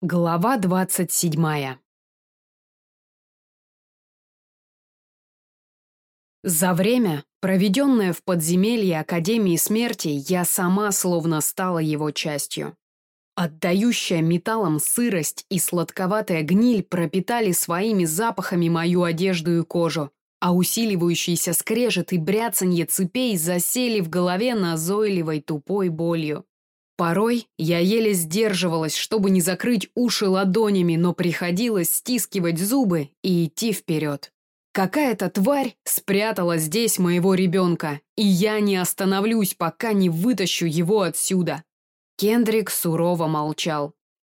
Глава двадцать седьмая За время, проведенное в подземелье Академии Смерти, я сама словно стала его частью. Отдающая металлом сырость и сладковатая гниль пропитали своими запахами мою одежду и кожу, а усиливающийся скрежет и бряцанье цепей засели в голове назойливой тупой болью. Порой я еле сдерживалась, чтобы не закрыть уши ладонями, но приходилось стискивать зубы и идти вперед. Какая-то тварь спрятала здесь моего ребенка, и я не остановлюсь, пока не вытащу его отсюда. Кендрик сурово молчал.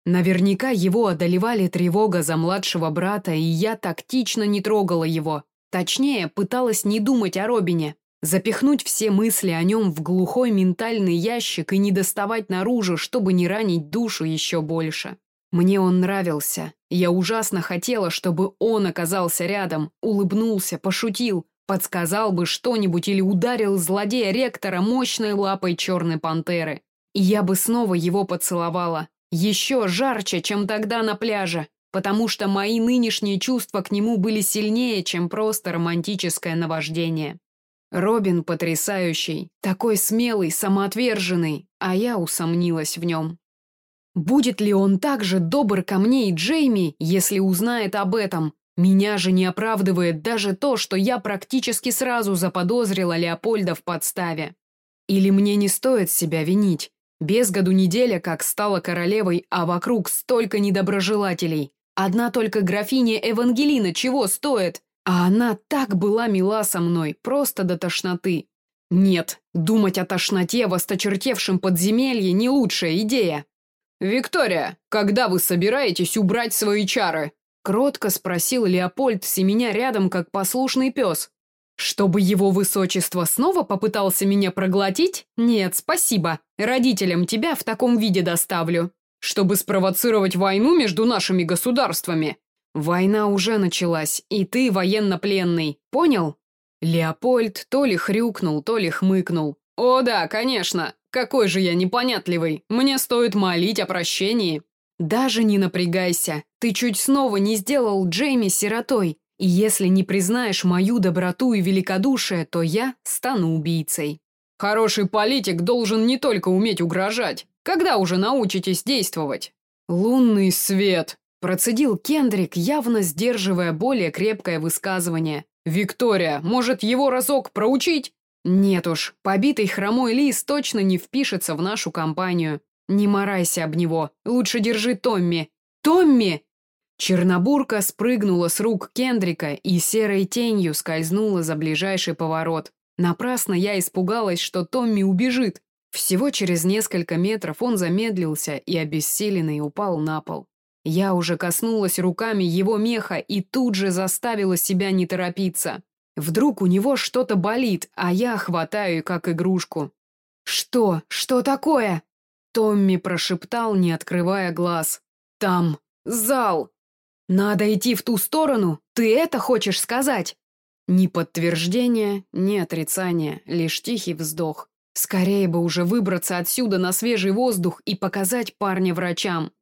Наверняка его одолевали тревога за младшего брата, и я тактично не трогала его. Точнее, пыталась не думать о Робине, Запихнуть все мысли о нем в глухой ментальный ящик и не доставать наружу, чтобы не ранить душу еще больше. Мне он нравился. Я ужасно хотела, чтобы он оказался рядом, улыбнулся, пошутил, подсказал бы что-нибудь или ударил злодея ректора мощной лапой черной пантеры. И я бы снова его поцеловала. Еще жарче, чем тогда на пляже, потому что мои нынешние чувства к нему были сильнее, чем просто романтическое наваждение. Робин потрясающий, такой смелый, самоотверженный, а я усомнилась в нем. Будет ли он так же добр ко мне и Джейми, если узнает об этом? Меня же не оправдывает даже то, что я практически сразу заподозрила Леопольда в подставе. Или мне не стоит себя винить? Без году неделя, как стала королевой, а вокруг столько недоброжелателей. Одна только графиня Евангелина чего стоит? А она так была мила со мной, просто до тошноты. Нет, думать о тошноте в осточертевшем подземелье не лучшая идея. «Виктория, когда вы собираетесь убрать свои чары?» Кротко спросил Леопольд, семеня рядом, как послушный пес. «Чтобы его высочество снова попытался меня проглотить? Нет, спасибо. Родителям тебя в таком виде доставлю. Чтобы спровоцировать войну между нашими государствами?» Война уже началась, и ты военнопленный, понял? Леопольд то ли хрюкнул, то ли хмыкнул. О да, конечно. Какой же я непонятливый. Мне стоит молить о прощении. Даже не напрягайся. Ты чуть снова не сделал Джейми сиротой. И если не признаешь мою доброту и великодушие, то я стану убийцей. Хороший политик должен не только уметь угрожать. Когда уже научитесь действовать? Лунный свет, Процедил Кендрик, явно сдерживая более крепкое высказывание. «Виктория, может, его разок проучить?» «Нет уж, побитый хромой лис точно не впишется в нашу компанию. Не морайся об него, лучше держи Томми». «Томми!» Чернобурка спрыгнула с рук Кендрика и серой тенью скользнула за ближайший поворот. Напрасно я испугалась, что Томми убежит. Всего через несколько метров он замедлился и обессиленный упал на пол. Я уже коснулась руками его меха и тут же заставила себя не торопиться. Вдруг у него что-то болит, а я хватаю как игрушку. «Что? Что такое?» Томми прошептал, не открывая глаз. «Там зал. Надо идти в ту сторону? Ты это хочешь сказать?» Ни подтверждения, ни отрицания, лишь тихий вздох. Скорее бы уже выбраться отсюда на свежий воздух и показать парня врачам.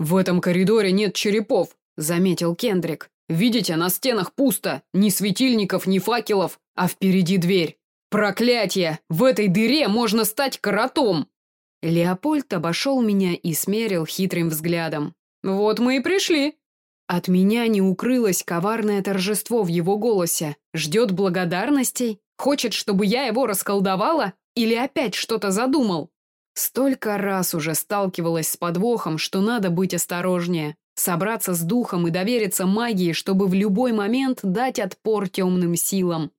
«В этом коридоре нет черепов», — заметил Кендрик. «Видите, на стенах пусто, ни светильников, ни факелов, а впереди дверь. Проклятие! В этой дыре можно стать коротом!» Леопольд обошел меня и смерил хитрым взглядом. «Вот мы и пришли!» От меня не укрылось коварное торжество в его голосе. Ждет благодарностей? Хочет, чтобы я его расколдовала? Или опять что-то задумал? Столько раз уже сталкивалась с подвохом, что надо быть осторожнее, собраться с духом и довериться магии, чтобы в любой момент дать отпор темным силам.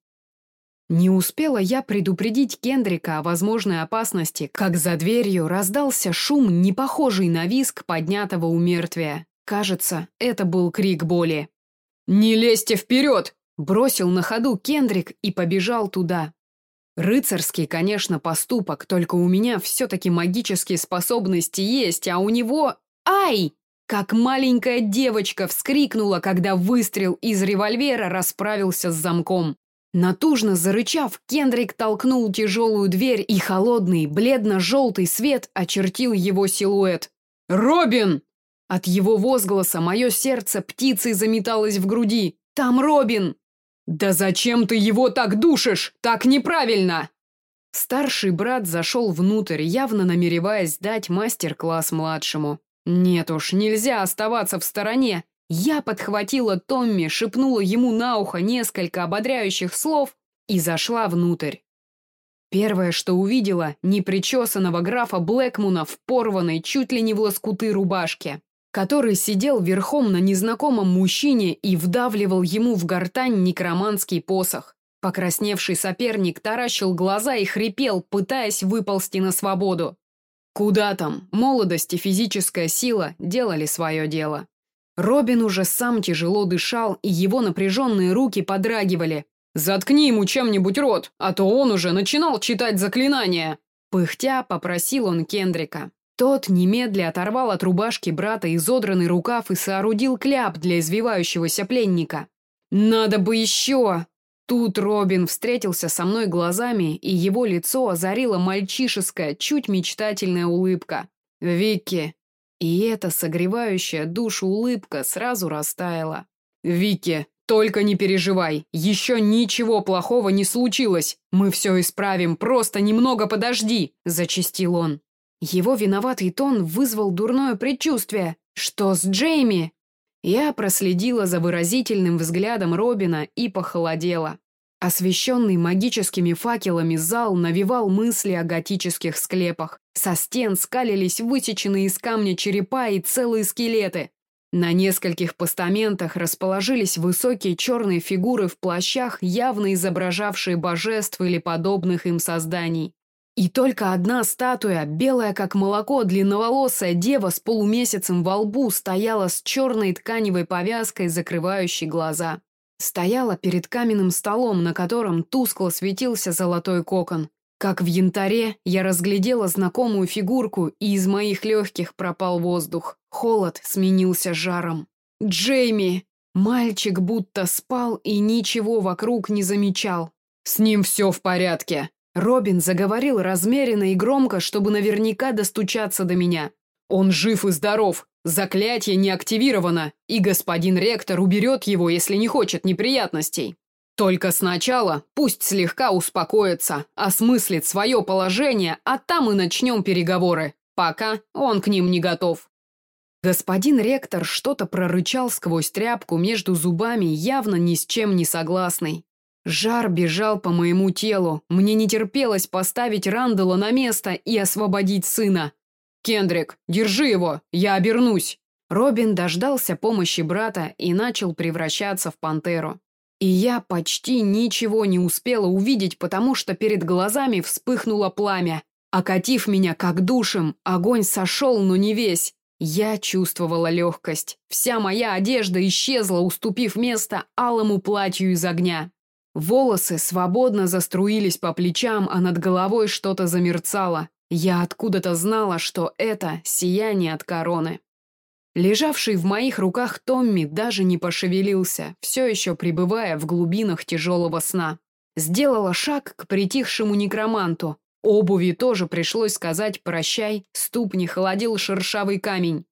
Не успела я предупредить Кендрика о возможной опасности, как за дверью раздался шум, не похожий на виск поднятого у мертвия. Кажется, это был крик боли. «Не лезьте вперед!» Бросил на ходу Кендрик и побежал туда. Рыцарский, конечно, поступок, только у меня все-таки магические способности есть, а у него... Ай! Как маленькая девочка вскрикнула, когда выстрел из револьвера расправился с замком. Натужно зарычав, Кендрик толкнул тяжелую дверь, и холодный, бледно-желтый свет очертил его силуэт. «Робин!» От его возгласа мое сердце птицей заметалось в груди. «Там Робин!» «Да зачем ты его так душишь? Так неправильно!» Старший брат зашел внутрь, явно намереваясь дать мастер-класс младшему. Нет уж, нельзя оставаться в стороне. Я подхватила Томми, шепнула ему на ухо несколько ободряющих слов и зашла внутрь. Первое, что увидела, непричесанного графа Блэкмуна в порванной чуть ли не в лоскуты рубашке, который сидел верхом на незнакомом мужчине и вдавливал ему в гортань некроманский посох. Покрасневший соперник таращил глаза и хрипел, пытаясь выползти на свободу. Куда там, молодость и физическая сила делали свое дело. Робин уже сам тяжело дышал, и его напряженные руки подрагивали, «Заткни ему чем-нибудь рот, а то он уже начинал читать заклинания!» Пыхтя попросил он Кендрика. Тот немедля оторвал от рубашки брата изодранный рукав и соорудил кляп для извивающегося пленника. «Надо бы еще!» Тут Робин встретился со мной глазами, и его лицо озарила мальчишеская, чуть мечтательная улыбка. «Вики!» И эта согревающая душу улыбка сразу растаяла. «Вики, только не переживай, еще ничего плохого не случилось. Мы все исправим, просто немного подожди, зачистил он. Его виноватый тон вызвал дурное предчувствие. Что с Джейми? Я проследила за выразительным взглядом Робина и похолодела. Освещенный магическими факелами зал навевал мысли о готических склепах. Со стен скалились высеченные из камня черепа и целые скелеты. На нескольких постаментах расположились высокие черные фигуры в плащах, явно изображавшие божеств или подобных им созданий. И только одна статуя, белая как молоко, длинноволосая дева с полумесяцем во лбу, стояла с черной тканевой повязкой, закрывающей глаза. Стояла перед каменным столом, на котором тускло светился золотой кокон. Как в янтаре я разглядела знакомую фигурку, и из моих легких пропал воздух. Холод сменился жаром. «Джейми!» Мальчик будто спал и ничего вокруг не замечал. «С ним все в порядке!» Робин заговорил размеренно и громко, чтобы наверняка достучаться до меня. «Он жив и здоров, заклятие не активировано, и господин ректор уберет его, если не хочет неприятностей. Только сначала пусть слегка успокоится, осмыслит свое положение, а там и начнем переговоры. Пока он к ним не готов. Господин ректор что-то прорычал сквозь тряпку между зубами, явно ни с чем не согласный. Жар бежал по моему телу. Мне не терпелось поставить Рандала на место и освободить сына. «Кендрик, держи его, я обернусь!» Робин дождался помощи брата и начал превращаться в пантеру. И я почти ничего не успела увидеть, потому что перед глазами вспыхнуло пламя. Окатив меня как душем, огонь сошел, но не весь. Я чувствовала легкость. Вся моя одежда исчезла, уступив место алому платью из огня. Волосы свободно заструились по плечам, а над головой что-то замерцало. Я откуда-то знала, что это сияние от короны. Лежавший в моих руках Томми даже не пошевелился, все еще пребывая в глубинах тяжелого сна. Сделала шаг к притихшему некроманту. Обуви тоже пришлось сказать «прощай», ступни холодил шершавый камень.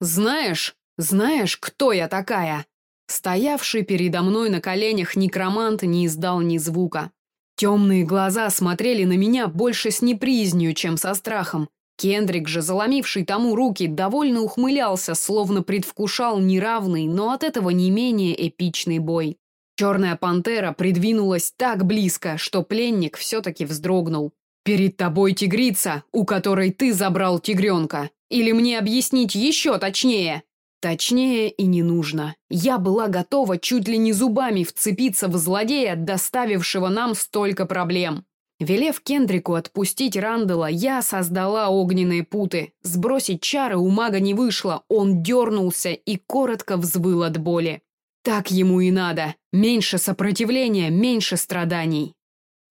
«Знаешь, знаешь, кто я такая?» Стоявший передо мной на коленях некромант не издал ни звука. Темные глаза смотрели на меня больше с непризнью, чем со страхом. Кендрик же, заломивший тому руки, довольно ухмылялся, словно предвкушал неравный, но от этого не менее эпичный бой. Черная пантера придвинулась так близко, что пленник все-таки вздрогнул. «Перед тобой тигрица, у которой ты забрал тигренка. Или мне объяснить еще точнее?» Точнее и не нужно. Я была готова чуть ли не зубами вцепиться в злодея, доставившего нам столько проблем. Велев Кендрику отпустить Рандала, я создала огненные путы. Сбросить чары у мага не вышло, он дернулся и коротко взвыл от боли. Так ему и надо. Меньше сопротивления, меньше страданий.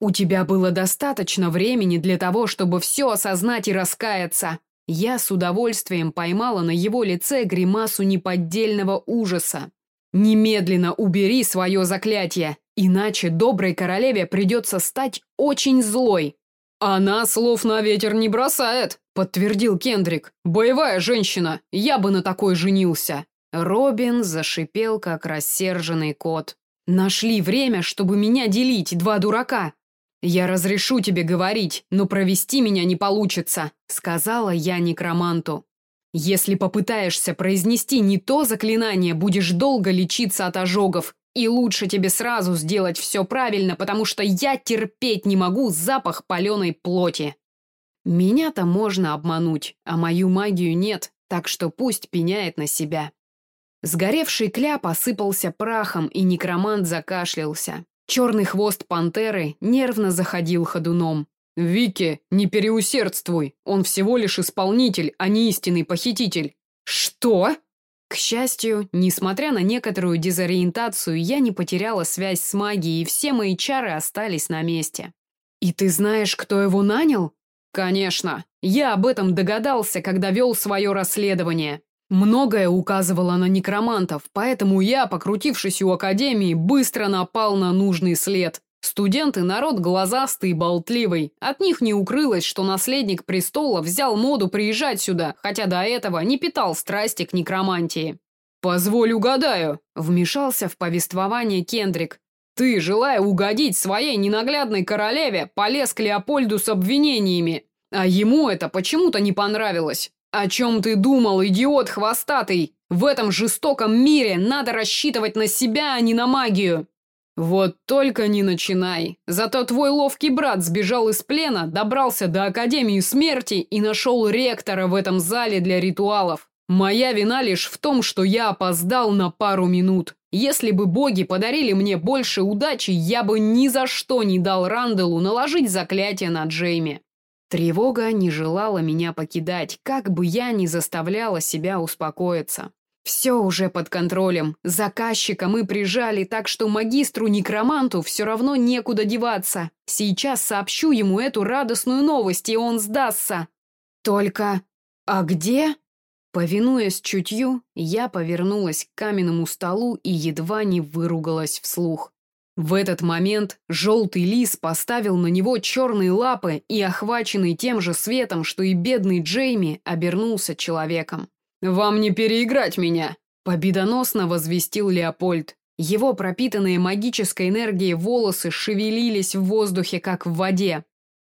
У тебя было достаточно времени для того, чтобы все осознать и раскаяться. Я с удовольствием поймала на его лице гримасу неподдельного ужаса. Немедленно убери свое заклятие. Иначе доброй королеве придется стать очень злой. Она слов на ветер не бросает, подтвердил Кендрик. «Боевая женщина, я бы на такой женился». Робин зашипел, как рассерженный кот. «Нашли время, чтобы меня делить, два дурака. Я разрешу тебе говорить, но провести меня не получится», сказала я некроманту. «Если попытаешься произнести не то заклинание, будешь долго лечиться от ожогов, и лучше тебе сразу сделать все правильно, потому что я терпеть не могу запах паленой плоти». Меня-то можно обмануть, а мою магию нет, так что пусть пеняет на себя. Сгоревший кляп осыпался прахом, и некромант закашлялся. Черный хвост пантеры нервно заходил ходуном. «Вики, не переусердствуй, он всего лишь исполнитель, а не истинный похититель». «Что?» К счастью, несмотря на некоторую дезориентацию, я не потеряла связь с магией, и все мои чары остались на месте. «И ты знаешь, кто его нанял?» «Конечно. Я об этом догадался, когда вел свое расследование. Многое указывало на некромантов, поэтому я, покрутившись у академии, быстро напал на нужный след. Студенты – народ глазастый и болтливый. От них не укрылось, что наследник престола взял моду приезжать сюда, хотя до этого не питал страсти к некромантии. «Позволь угадаю», – вмешался в повествование Кендрик. «Ты, желая угодить своей ненаглядной королеве, полез к Леопольду с обвинениями, а ему это почему-то не понравилось. «О чем ты думал, идиот хвостатый? В этом жестоком мире надо рассчитывать на себя, а не на магию!» «Вот только не начинай. Зато твой ловкий брат сбежал из плена, добрался до Академии Смерти и нашел ректора в этом зале для ритуалов. Моя вина лишь в том, что я опоздал на пару минут. Если бы боги подарили мне больше удачи, я бы ни за что не дал Ранделу наложить заклятие на Джейми. Тревога не желала меня покидать, как бы я ни заставляла себя успокоиться. Все уже под контролем. Заказчика мы прижали, так что магистру-некроманту все равно некуда деваться. Сейчас сообщу ему эту радостную новость, и он сдастся. Только... А где? Повинуясь чутью, я повернулась к каменному столу и едва не выругалась вслух. В этот момент желтый лис поставил на него черные лапы и, охваченный тем же светом, что и бедный Джейми, обернулся человеком. «Вам не переиграть меня!» – победоносно возвестил Леопольд. Его пропитанные магической энергией волосы шевелились в воздухе, как в воде.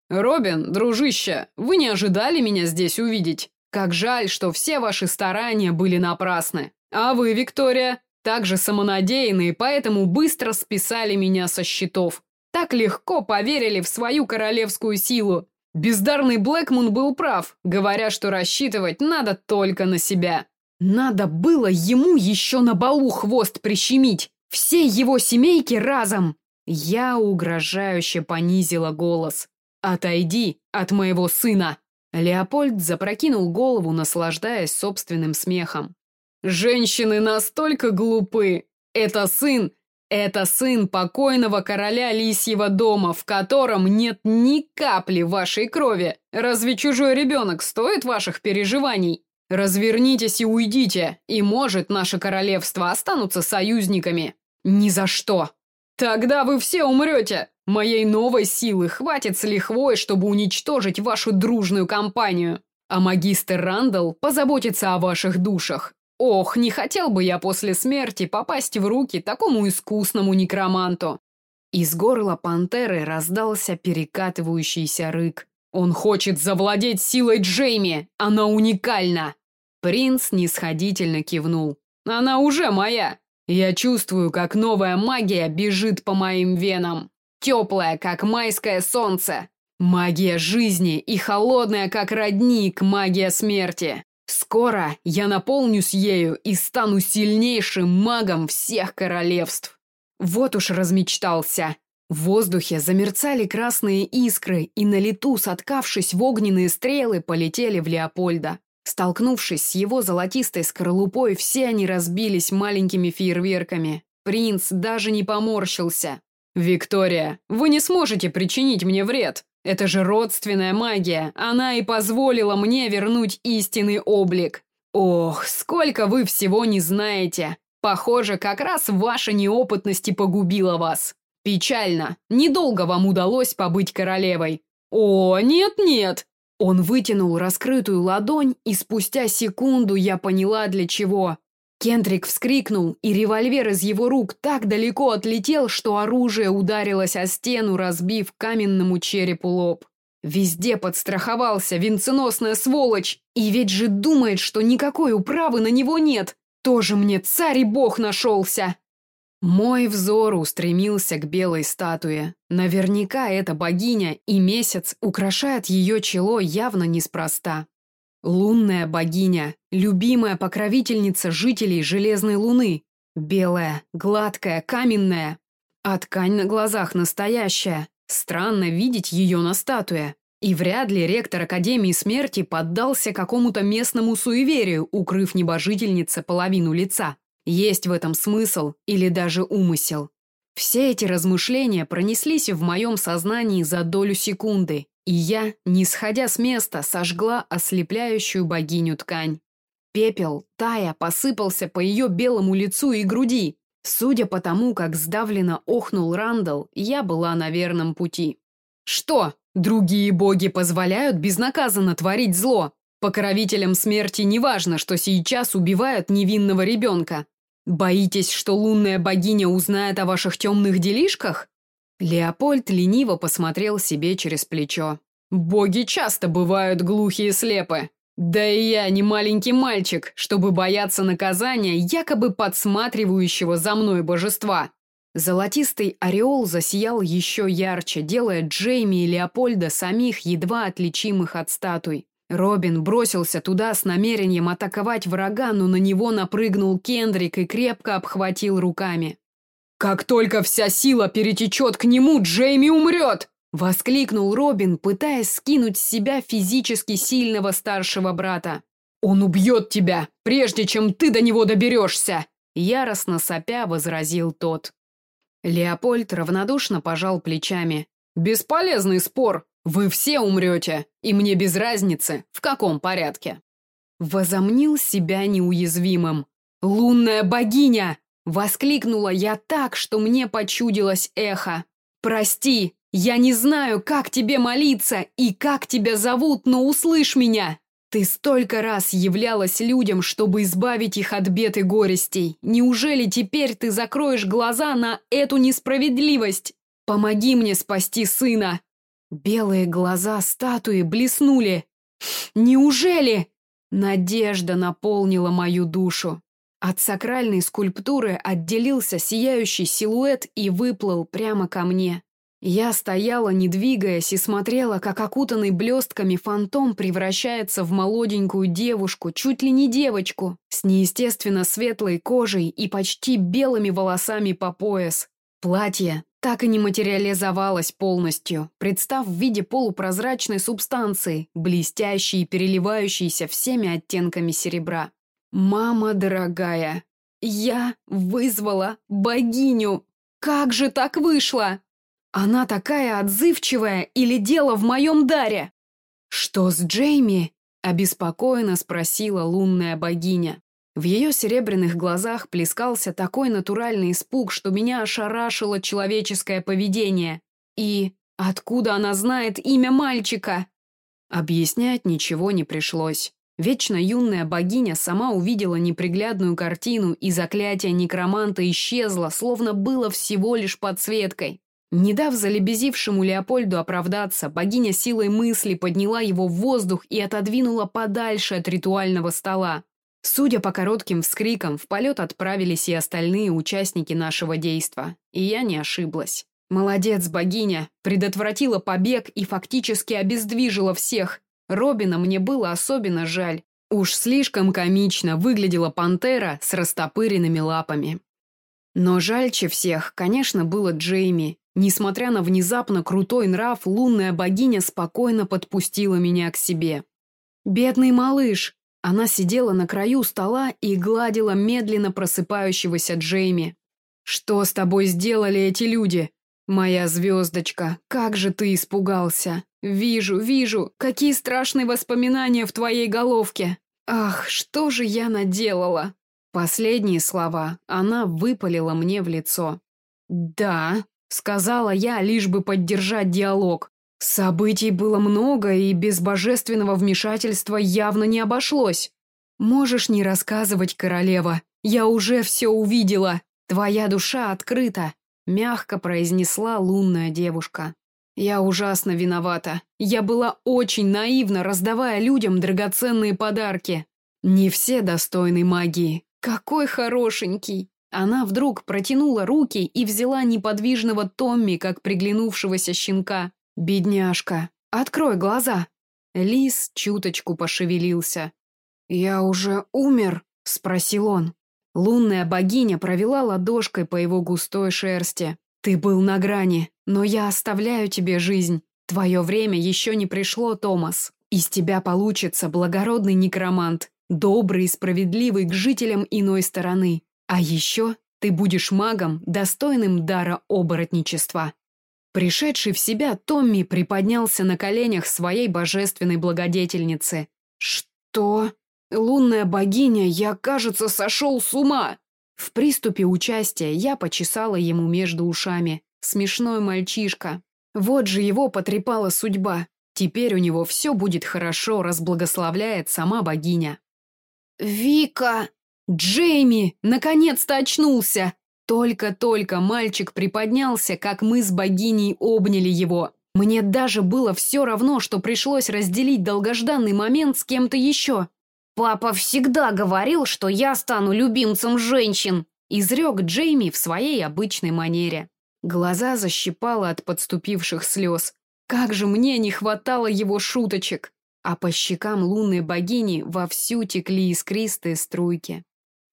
«Робин, дружище, вы не ожидали меня здесь увидеть? Как жаль, что все ваши старания были напрасны. А вы, Виктория, также самонадеянные, поэтому быстро списали меня со счетов. Так легко поверили в свою королевскую силу. Бездарный Блэкмун был прав, говоря, что рассчитывать надо только на себя. Надо было ему еще на балу хвост прищемить. Все его семейки разом. Я угрожающе понизила голос. «Отойди от моего сына!» Леопольд запрокинул голову, наслаждаясь собственным смехом. Женщины настолько глупы. Это сын, это сын покойного короля Лисьего дома, в котором нет ни капли вашей крови. Разве чужой ребенок стоит ваших переживаний? Развернитесь и уйдите, и, может, наше королевство останутся союзниками. Ни за что. Тогда вы все умрете. Моей новой силы хватит с лихвой, чтобы уничтожить вашу дружную компанию. А магистр Рандall позаботится о ваших душах. Ох, не хотел бы я после смерти попасть в руки такому искусному некроманту. Из горла пантеры раздался перекатывающийся рык. Он хочет завладеть силой Джейми. Она уникальна. Принц нисходительно кивнул. Она уже моя. Я чувствую, как новая магия бежит по моим венам. Теплая, как майское солнце. Магия жизни и холодная, как родник, магия смерти. Скоро я наполнюсь ею и стану сильнейшим магом всех королевств. Вот уж размечтался. В воздухе замерцали красные искры, и на лету, соткавшись в огненные стрелы, полетели в Леопольда. Столкнувшись с его золотистой скорлупой, все они разбились маленькими фейерверками. Принц даже не поморщился. «Виктория, вы не сможете причинить мне вред. Это же родственная магия. Она и позволила мне вернуть истинный облик. Ох, сколько вы всего не знаете. Похоже, как раз ваша неопытность и погубила вас. Печально. Недолго вам удалось побыть королевой. О, нет-нет. Он вытянул раскрытую ладонь, и спустя секунду я поняла, для чего. Кендрик вскрикнул, и револьвер из его рук так далеко отлетел, что оружие ударилось о стену, разбив каменному черепу лоб. Везде подстраховался, венценосная сволочь, и ведь же думает, что никакой управы на него нет. Тоже мне царь и бог нашелся. Мой взор устремился к белой статуе. Наверняка эта богиня, и месяц украшает ее чело явно неспроста. Лунная богиня, любимая покровительница жителей Железной Луны. Белая, гладкая, каменная. А ткань на глазах настоящая. Странно видеть ее на статуе. И вряд ли ректор Академии Смерти поддался какому-то местному суеверию, укрыв небожительнице половину лица. Есть в этом смысл или даже умысел. Все эти размышления пронеслись в моем сознании за долю секунды, и я, не сходя с места, сожгла ослепляющую богиню ткань. Пепел, тая, посыпался по ее белому лицу и груди. Судя по тому, как сдавленно охнул Рандall, я была на верном пути. Что, другие боги позволяют безнаказанно творить зло? Покровителям смерти не важно, что сейчас убивают невинного ребенка. Боитесь, что лунная богиня узнает о ваших темных делишках? Леопольд лениво посмотрел себе через плечо. Боги часто бывают глухие и слепы. Да и я не маленький мальчик, чтобы бояться наказания якобы подсматривающего за мной божества. Золотистый ореол засиял еще ярче, делая Джейми и Леопольда самих едва отличимых от статуй. Робин бросился туда с намерением атаковать врага, но на него напрыгнул Кендрик и крепко обхватил руками. «Как только вся сила перетечет к нему, Джейми умрет!» – воскликнул Робин, пытаясь скинуть с себя физически сильного старшего брата. «Он убьет тебя, прежде чем ты до него доберешься!» – яростно сопя возразил тот. Леопольд равнодушно пожал плечами. «Бесполезный спор. Вы все умрете, и мне без разницы, в каком порядке. Возомнил себя неуязвимым. «Лунная богиня!» Воскликнула я так, что мне почудилось эхо. «Прости, я не знаю, как тебе молиться и как тебя зовут, но услышь меня!» Ты столько раз являлась людям, чтобы избавить их от бед и горестей. Неужели теперь ты закроешь глаза на эту несправедливость? Помоги мне спасти сына. Белые глаза статуи блеснули. Неужели? Надежда наполнила мою душу. От сакральной скульптуры отделился сияющий силуэт и выплыл прямо ко мне. Я стояла, не двигаясь, и смотрела, как окутанный блестками фантом превращается в молоденькую девушку, чуть ли не девочку, с неестественно светлой кожей и почти белыми волосами по пояс. Платье так и не материализовалась полностью, представ в виде полупрозрачной субстанции, блестящей и переливающейся всеми оттенками серебра. «Мама дорогая, я вызвала богиню! Как же так вышло? Она такая отзывчивая или дело в моем даре?» «Что с Джейми?» – обеспокоенно спросила лунная богиня. В ее серебряных глазах плескался такой натуральный испуг, что меня ошарашило человеческое поведение. И откуда она знает имя мальчика? Объяснять ничего не пришлось. Вечно юная богиня сама увидела неприглядную картину, и заклятие некроманта исчезло, словно было всего лишь подсветкой. Не дав залебезившему Леопольду оправдаться, богиня силой мысли подняла его в воздух и отодвинула подальше от ритуального стола. Судя по коротким вскрикам, в полет отправились и остальные участники нашего действа. И я не ошиблась. Молодец, богиня, предотвратила побег и фактически обездвижила всех. Робина мне было особенно жаль. Уж слишком комично выглядела пантера с растопыренными лапами. Но жальче всех, конечно, было Джейми. Несмотря на внезапно крутой нрав, лунная богиня спокойно подпустила меня к себе. «Бедный малыш!» Она сидела на краю стола и гладила медленно просыпающегося Джейми. «Что с тобой сделали эти люди? Моя звездочка, как же ты испугался! Вижу, вижу, какие страшные воспоминания в твоей головке! Ах, что же я наделала!» Последние слова она выпалила мне в лицо. «Да», — сказала я, лишь бы поддержать диалог. Событий было много, и без божественного вмешательства явно не обошлось. Можешь не рассказывать, королева. Я уже все увидела. Твоя душа открыта, мягко произнесла лунная девушка. Я ужасно виновата. Я была очень наивна, раздавая людям драгоценные подарки. Не все достойны магии. Какой хорошенький. Она вдруг протянула руки и взяла неподвижного Томми, как приглянувшегося щенка. «Бедняжка, открой глаза!» Лис чуточку пошевелился. «Я уже умер?» — спросил он. Лунная богиня провела ладошкой по его густой шерсти. «Ты был на грани, но я оставляю тебе жизнь. Твое время еще не пришло, Томас. Из тебя получится благородный некромант, добрый и справедливый к жителям иной стороны. А еще ты будешь магом, достойным дара оборотничества». Пришедший в себя, Томми приподнялся на коленях своей божественной благодетельницы. «Что? Лунная богиня, я, кажется, сошел с ума!» В приступе участия я почесала ему между ушами. Смешной мальчишка. Вот же его потрепала судьба. Теперь у него все будет хорошо, разблагословляет сама богиня. «Вика!» «Джейми! Наконец-то очнулся!» Только-только мальчик приподнялся, как мы с богиней обняли его. Мне даже было все равно, что пришлось разделить долгожданный момент с кем-то еще. «Папа всегда говорил, что я стану любимцем женщин», изрек Джейми в своей обычной манере. Глаза защипало от подступивших слез. Как же мне не хватало его шуточек! А по щекам лунной богини вовсю текли искристые струйки.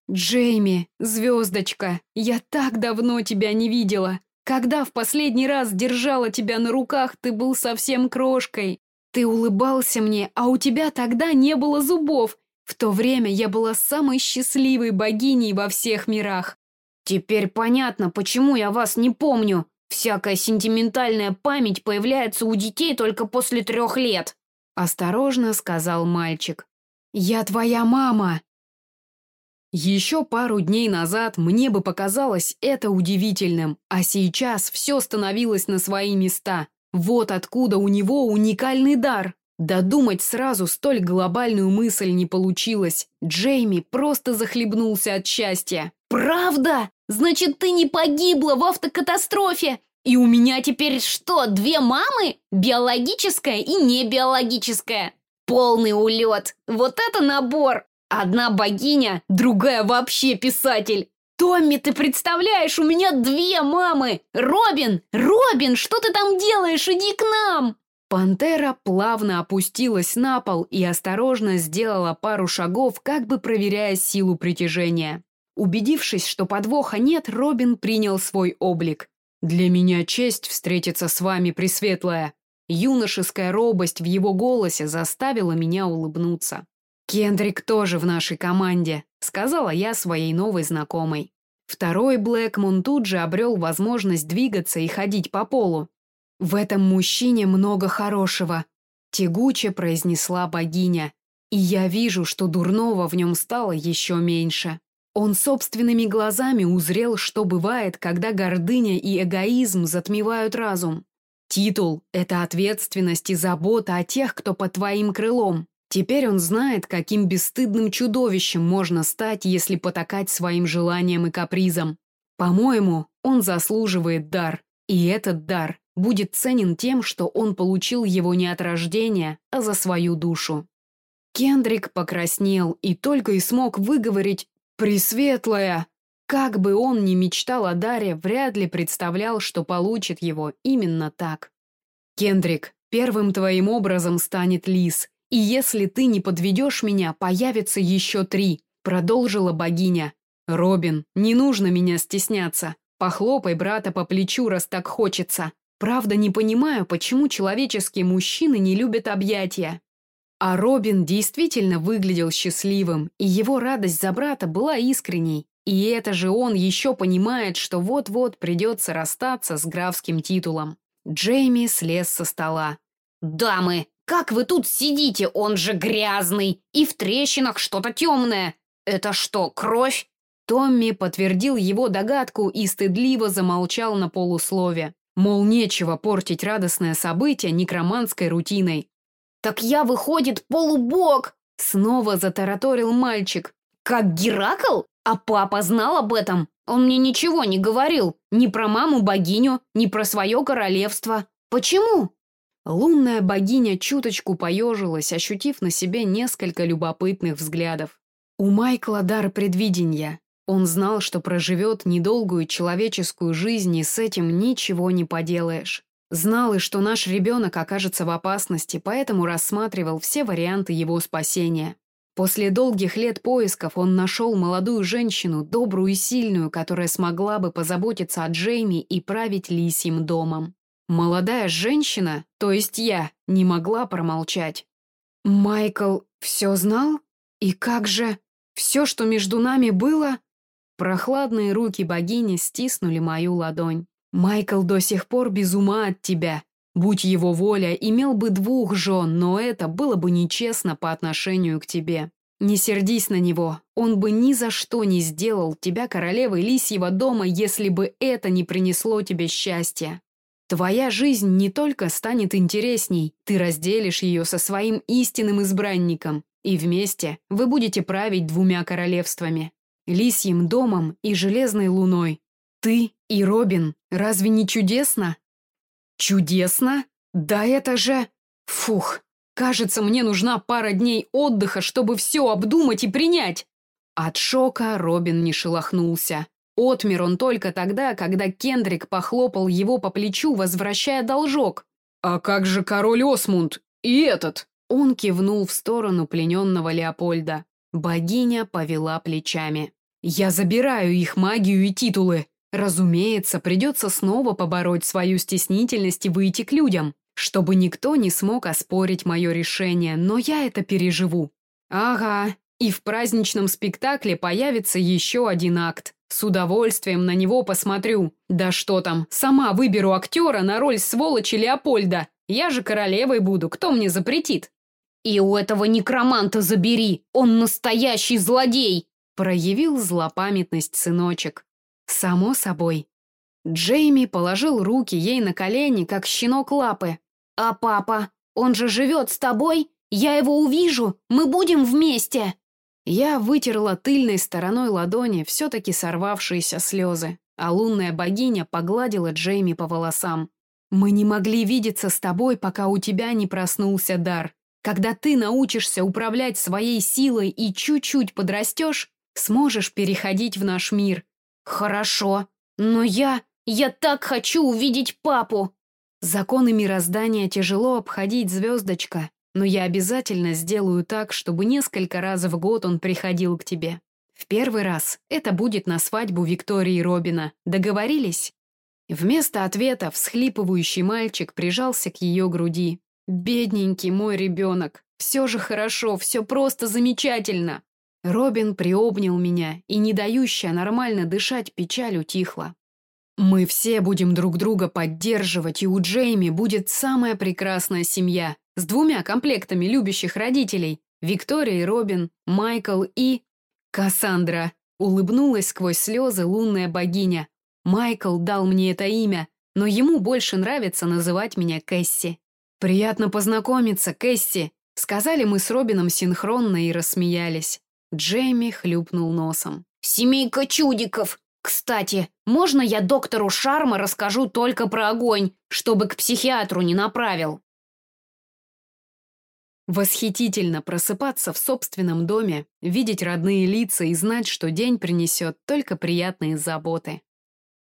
«Джейми, звездочка, я так давно тебя не видела. Когда в последний раз держала тебя на руках, ты был совсем крошкой. Ты улыбался мне, а у тебя тогда не было зубов. В то время я была самой счастливой богиней во всех мирах. Теперь понятно, почему я вас не помню. Всякая сентиментальная память появляется у детей только после трех лет. Осторожно сказал мальчик. «Я твоя мама!» Еще пару дней назад мне бы показалось это удивительным, а сейчас все становилось на свои места. Вот откуда у него уникальный дар. Додумать сразу столь глобальную мысль не получилось. Джейми просто захлебнулся от счастья. «Правда? Значит, ты не погибла в автокатастрофе? И у меня теперь что, две мамы? Биологическая и не биологическая? Полный улет! Вот это набор! Одна богиня, другая вообще писатель. Томми, ты представляешь, у меня две мамы! Робин! Робин, что ты там делаешь? Иди к нам!» Пантера плавно опустилась на пол и осторожно сделала пару шагов, как бы проверяя силу притяжения. Убедившись, что подвоха нет, Робин принял свой облик. «Для меня честь встретиться с вами, Пресветлая!» Юношеская робость в его голосе заставила меня улыбнуться. «Кендрик тоже в нашей команде», — сказала я своей новой знакомой. Второй Блэкмун тут же обрел возможность двигаться и ходить по полу. «В этом мужчине много хорошего», — тягуче произнесла богиня. «И я вижу, что дурного в нем стало еще меньше». Он собственными глазами узрел, что бывает, когда гордыня и эгоизм затмевают разум. Титул — это ответственность и забота о тех, кто под твоим крылом. Теперь он знает, каким бесстыдным чудовищем можно стать, если потакать своим желаниям и капризам. По-моему, он заслуживает дар, и этот дар будет ценен тем, что он получил его не от рождения, а за свою душу. Кендрик покраснел и только и смог выговорить «Пресветлая!». Как бы он ни мечтал о даре, вряд ли представлял, что получит его именно так. «Кендрик, первым твоим образом станет лис, «И если ты не подведешь меня, появится еще три», — продолжила богиня. «Робин, не нужно меня стесняться. Похлопай брата по плечу, раз так хочется. Правда, не понимаю, почему человеческие мужчины не любят объятия». А Робин действительно выглядел счастливым, и его радость за брата была искренней. И это же он еще понимает, что вот-вот придется расстаться с графским титулом. Джейми слез со стола. «Дамы, как вы тут сидите? Он же грязный. И в трещинах что-то темное. Это что, кровь?» Томми подтвердил его догадку и стыдливо замолчал на полуслове. Мол, нечего портить радостное событие некроманской рутиной. «Так я, выходит, полубог!» Снова затараторил мальчик. «Как Геракл? А папа знал об этом? Он мне ничего не говорил. Ни про маму-богиню, ни про свое королевство. Почему?» Лунная богиня чуточку поежилась, ощутив на себе несколько любопытных взглядов. У Майкла дар предвидения. Он знал, что проживет недолгую человеческую жизнь, и с этим ничего не поделаешь. Знал и что наш ребенок окажется в опасности, поэтому рассматривал все варианты его спасения. После долгих лет поисков он нашел молодую женщину, добрую и сильную, которая смогла бы позаботиться о Джейми и править лисьим домом. Молодая женщина, то есть я, не могла промолчать. Майкл все знал? И как же? Все, что между нами было? Прохладные руки богини стиснули мою ладонь. Майкл до сих пор без ума от тебя. Будь его воля, имел бы двух жен, но это было бы нечестно по отношению к тебе. Не сердись на него, он бы ни за что не сделал тебя королевой лисьего дома, если бы это не принесло тебе счастья. Твоя жизнь не только станет интересней, ты разделишь ее со своим истинным избранником, и вместе вы будете править двумя королевствами – Лисьим домом и Железной луной. Ты и Робин, разве не чудесно? Чудесно? Да это же... Фух, кажется, мне нужна пара дней отдыха, чтобы все обдумать и принять. От шока Робин не шелохнулся. Отмер он только тогда, когда Кендрик похлопал его по плечу, возвращая должок. «А как же король Осмунд? И этот?» Он кивнул в сторону плененного Леопольда. Богиня повела плечами. «Я забираю их магию и титулы. Разумеется, придется снова побороть свою стеснительность и выйти к людям, чтобы никто не смог оспорить мое решение, но я это переживу. Ага, и в праздничном спектакле появится еще один акт. С удовольствием на него посмотрю. Да что там, сама выберу актера на роль сволочи Леопольда. Я же королевой буду, кто мне запретит? И у этого некроманта забери, он настоящий злодей, проявил злопамятность сыночек. Само собой. Джейми положил руки ей на колени, как щенок лапы. А папа, он же живет с тобой? Я его увижу, мы будем вместе. Я вытерла тыльной стороной ладони все-таки сорвавшиеся слезы, а лунная богиня погладила Джейми по волосам. «Мы не могли видеться с тобой, пока у тебя не проснулся дар. Когда ты научишься управлять своей силой и чуть-чуть подрастешь, сможешь переходить в наш мир». «Хорошо, но я... я так хочу увидеть папу!» Законы мироздания тяжело обходить, звездочка, но я обязательно сделаю так, чтобы несколько раз в год он приходил к тебе. В первый раз это будет на свадьбу Виктории Робина. Договорились?» Вместо ответа всхлипывающий мальчик прижался к ее груди. «Бедненький мой ребенок. Все же хорошо, все просто замечательно!» Робин приобнял меня, и не дающая нормально дышать печаль утихла. «Мы все будем друг друга поддерживать, и у Джейми будет самая прекрасная семья с двумя комплектами любящих родителей – Виктория и Робин, Майкл и... Кассандра. Улыбнулась сквозь слезы лунная богиня. Майкл дал мне это имя, но ему больше нравится называть меня Кэсси. «Приятно познакомиться, Кэсси», — сказали мы с Робином синхронно и рассмеялись. Джейми хлюпнул носом. «Семейка чудиков! Кстати, можно я доктору Шарма расскажу только про огонь, чтобы к психиатру не направил?» Восхитительно просыпаться в собственном доме, видеть родные лица и знать, что день принесет только приятные заботы.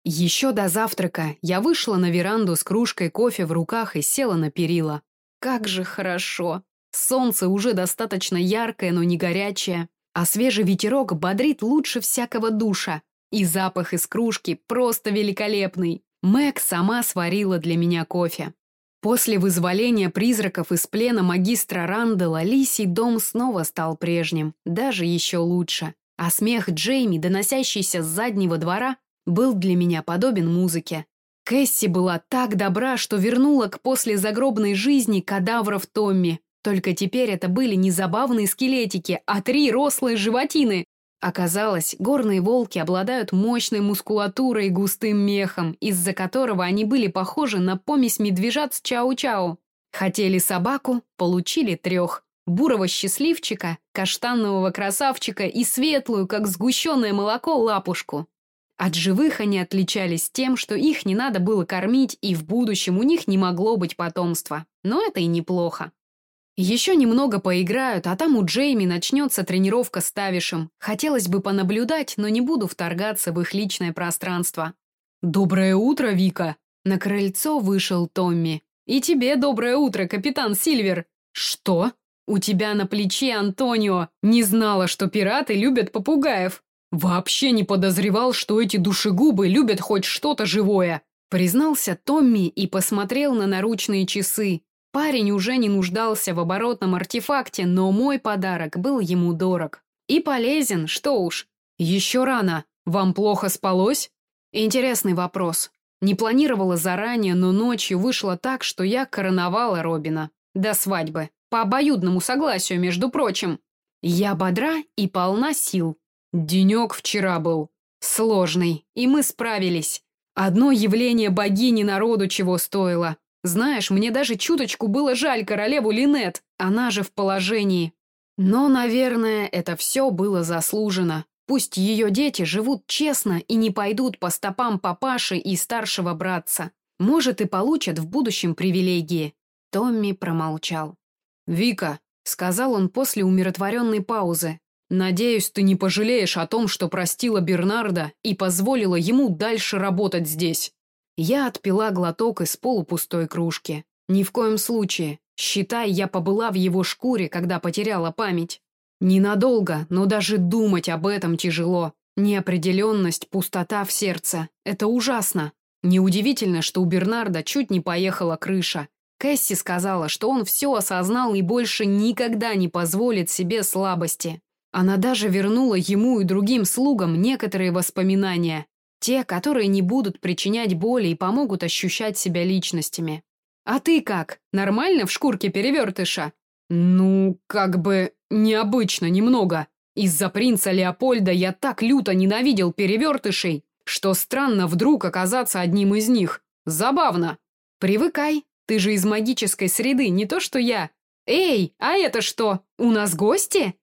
Еще до завтрака я вышла на веранду с кружкой кофе в руках и села на перила. Как же хорошо! Солнце уже достаточно яркое, но не горячее, а свежий ветерок бодрит лучше всякого душа. И запах из кружки просто великолепный. Мэг сама сварила для меня кофе. После вызволения призраков из плена магистра Рандела Лисий дом снова стал прежним, даже еще лучше. А смех Джейми, доносящийся с заднего двора, был для меня подобен музыке. Кэсси была так добра, что вернула к послезагробной жизни кадавров Томми. Только теперь это были не забавные скелетики, а три рослые животины. Оказалось, горные волки обладают мощной мускулатурой и густым мехом, из-за которого они были похожи на помесь медвежат с чау-чау. Хотели собаку, получили трех. Бурого счастливчика, каштанового красавчика и светлую, как сгущенное молоко, лапушку. От живых они отличались тем, что их не надо было кормить, и в будущем у них не могло быть потомства. Но это и неплохо. Еще немного поиграют, а там у Джейми начнется тренировка с Тавишем. Хотелось бы понаблюдать, но не буду вторгаться в их личное пространство. «Доброе утро, Вика!» На крыльцо вышел Томми. «И тебе доброе утро, капитан Сильвер!» «Что?» «У тебя на плече Антонио. Не знала, что пираты любят попугаев. Вообще не подозревал, что эти душегубы любят хоть что-то живое!» Признался Томми и посмотрел на наручные часы. Парень уже не нуждался в оборотном артефакте, но мой подарок был ему дорог. И полезен, что уж. Еще рано. Вам плохо спалось? Интересный вопрос. Не планировала заранее, но ночью вышло так, что я короновала Робина. До свадьбы. По обоюдному согласию, между прочим. Я бодра и полна сил. Денек вчера был. Сложный. И мы справились. Одно явление богини народу чего стоило. Знаешь, мне даже чуточку было жаль королеву Линет, она же в положении. Но, наверное, это все было заслужено. Пусть ее дети живут честно и не пойдут по стопам папаши и старшего братца. Может, и получат в будущем привилегии. Томми промолчал. «Вика», — сказал он после умиротворенной паузы, «надеюсь, ты не пожалеешь о том, что простила Бернарда и позволила ему дальше работать здесь». Я отпила глоток из полупустой кружки. Ни в коем случае. Считай, я побыла в его шкуре, когда потеряла память. Ненадолго, но даже думать об этом тяжело. Неопределенность, пустота в сердце. Это ужасно. Неудивительно, что у Бернарда чуть не поехала крыша. Кэсси сказала, что он все осознал и больше никогда не позволит себе слабости. Она даже вернула ему и другим слугам некоторые воспоминания. Те, которые не будут причинять боли и помогут ощущать себя личностями. А ты как? Нормально в шкурке перевертыша? Ну, как бы необычно немного. Из-за принца Леопольда я так люто ненавидел перевертышей, что странно вдруг оказаться одним из них. Забавно. Привыкай, ты же из магической среды, не то что я. Эй, а это что? У нас гости?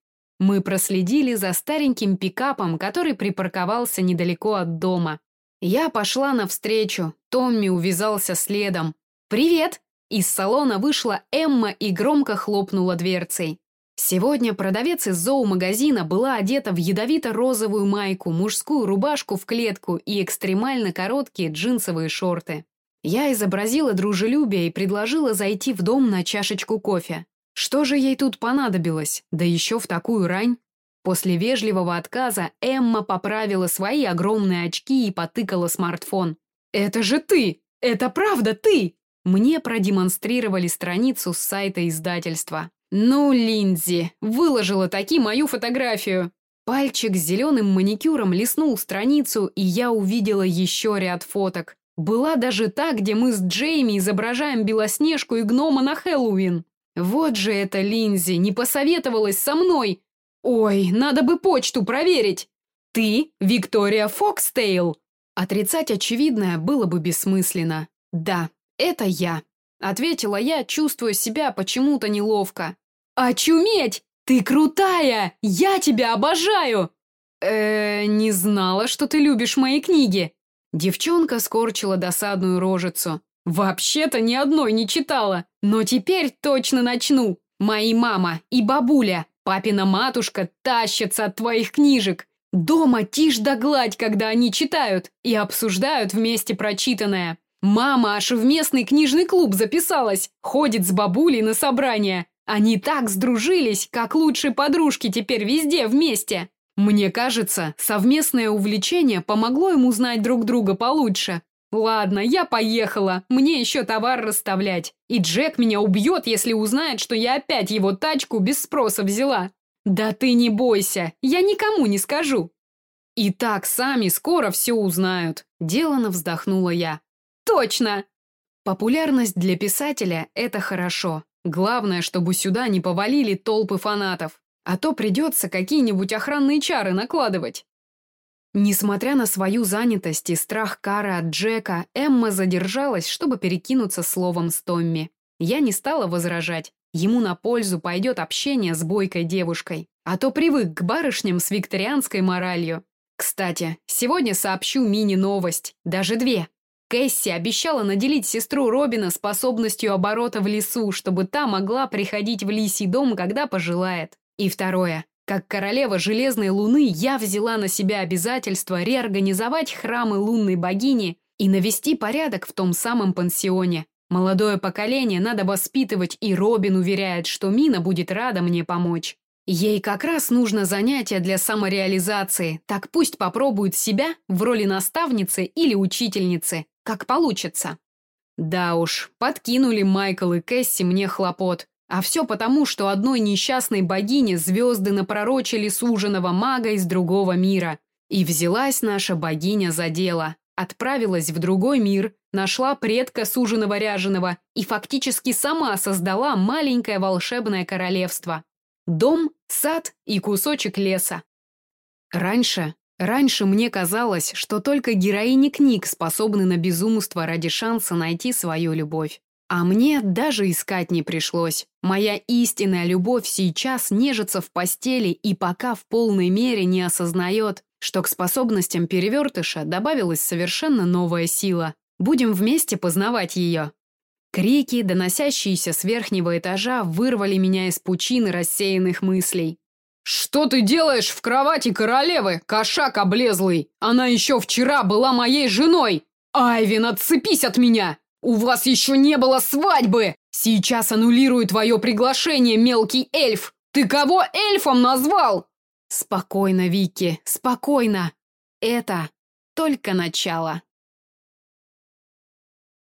Мы проследили за стареньким пикапом, который припарковался недалеко от дома. Я пошла навстречу, Томми увязался следом. «Привет!» Из салона вышла Эмма и громко хлопнула дверцей. Сегодня продавец из зоомагазина была одета в ядовито-розовую майку, мужскую рубашку в клетку и экстремально короткие джинсовые шорты. Я изобразила дружелюбие и предложила зайти в дом на чашечку кофе. Что же ей тут понадобилось, да еще в такую рань? После вежливого отказа Эмма поправила свои огромные очки и потыкала смартфон. «Это же ты! Это правда ты!» Мне продемонстрировали страницу с сайта издательства. «Ну, Линдзи, выложила таки мою фотографию!» Пальчик с зеленым маникюром лиснул страницу, и я увидела еще ряд фоток. Была даже та, где мы с Джейми изображаем Белоснежку и гнома на Хэллоуин. Вот же это Линзи, не посоветовалась со мной. Ой, надо бы почту проверить. Ты Виктория Фокстейл? Отрицать очевидное было бы бессмысленно. Да, это я. Ответила я, чувствуя себя почему-то неловко. «Очуметь! Ты крутая! Я тебя обожаю!» э не знала, что ты любишь мои книги». Девчонка скорчила досадную рожицу. Вообще-то ни одной не читала, но теперь точно начну. Мои мама и бабуля, папина матушка тащатся от твоих книжек. Дома тишь да гладь, когда они читают и обсуждают вместе прочитанное. Мама аж в местный книжный клуб записалась, ходит с бабулей на собрания. Они так сдружились, как лучшие подружки теперь везде вместе. Мне кажется, совместное увлечение помогло им узнать друг друга получше. Ладно, я поехала, мне еще товар расставлять. И Джек меня убьет, если узнает, что я опять его тачку без спроса взяла. Да ты не бойся, я никому не скажу. И так сами скоро все узнают. Делано вздохнула я. Точно! Популярность для писателя – это хорошо. Главное, чтобы сюда не повалили толпы фанатов. а то придется какие-нибудь охранные чары накладывать. Несмотря на свою занятость и страх кары от Джека, Эмма задержалась, чтобы перекинуться словом с Томми. Я не стала возражать. Ему на пользу пойдет общение с бойкой девушкой. А то привык к барышням с викторианской моралью. Кстати, сегодня сообщу мини-новость. Даже две. Кэсси обещала наделить сестру Робина способностью оборота в лесу, чтобы та могла приходить в лисий дом, когда пожелает. И второе. Как королева Железной Луны я взяла на себя обязательство реорганизовать храмы лунной богини и навести порядок в том самом пансионе. Молодое поколение надо воспитывать, и Робин уверяет, что Мина будет рада мне помочь. Ей как раз нужно занятие для самореализации, так пусть попробует себя в роли наставницы или учительницы, как получится. Да уж, подкинули Майкл и Кэсси мне хлопот. А все потому, что одной несчастной богине звезды напророчили суженого мага из другого мира. И взялась наша богиня за дело. Отправилась в другой мир, нашла предка суженого ряженого и фактически сама создала маленькое волшебное королевство. Дом, сад и кусочек леса. Раньше Раньше мне казалось, что только героини книг способны на безумство ради шанса найти свою любовь. А мне даже искать не пришлось. Моя истинная любовь сейчас нежится в постели и пока в полной мере не осознает, что к способностям перевертыша добавилась совершенно новая сила. Будем вместе познавать ее. Крики, доносящиеся с верхнего этажа, вырвали меня из пучины рассеянных мыслей. «Что ты делаешь в кровати королевы, кошак облезлый? Она еще вчера была моей женой! Айвин, отцепись от меня! У вас еще не было свадьбы! Сейчас аннулирую твое приглашение, мелкий эльф! Ты кого эльфом назвал?» «Спокойно, Вики, спокойно. Это только начало».